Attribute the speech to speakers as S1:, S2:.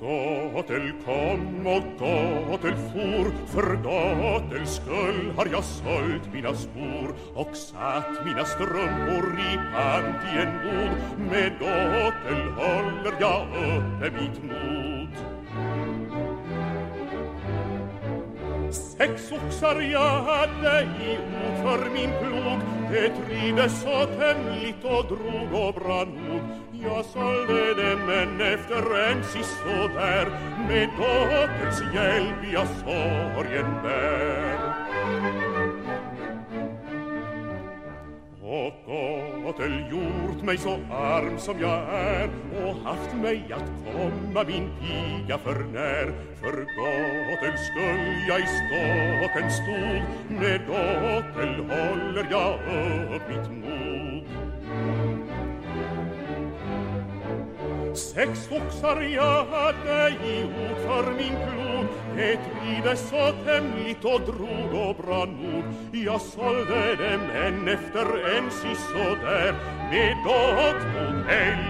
S1: Gott, el kom, o Gott, el fur, för Gottels skull har jag sålt mina spor, och satt mina strumpor i pant i en bod. Med Gottel håller jag uppe mitt mod. Sex oxar jag hade i ord för min plog et ribe sotem lito drugo branum, ja salvedemen efterensis Med me hjälp jelpia sorgen bär Och gotel gjort mig så arm som jag är och haft mig att komma min piga för när. För gotel skull jag i stocken stod med dotel я обить мог. Секс фуксарията и уцар мин клуб, et vide sotem lito drugo branur, ja soldenem en efter ensis soder, me dot mut